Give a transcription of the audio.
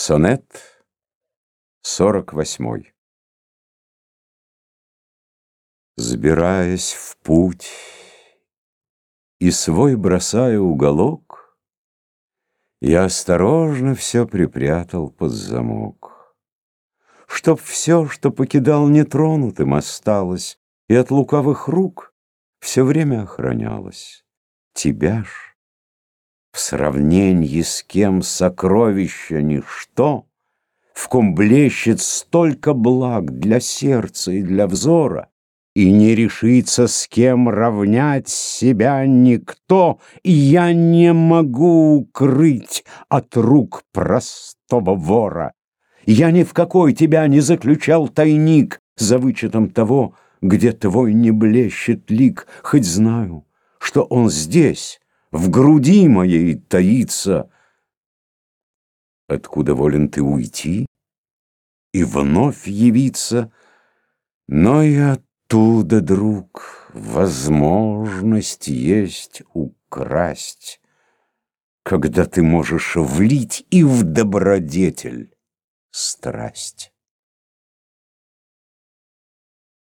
Сонет сорок восьмой Сбираясь в путь и свой бросая уголок, Я осторожно все припрятал под замок. Чтоб все, что покидал нетронутым, осталось, И от лукавых рук все время охранялось. Тебя ж в сравнении с кем сокровища ничто, В ком блещет столько благ для сердца и для взора, И не решится с кем равнять себя никто, И я не могу укрыть от рук простого вора. Я ни в какой тебя не заключал тайник За вычетом того, где твой не блещет лик, Хоть знаю, что он здесь, в груди моей таится. Откуда волен ты уйти и вновь явиться, но и оттуда, друг, возможность есть украсть, когда ты можешь влить и в добродетель страсть.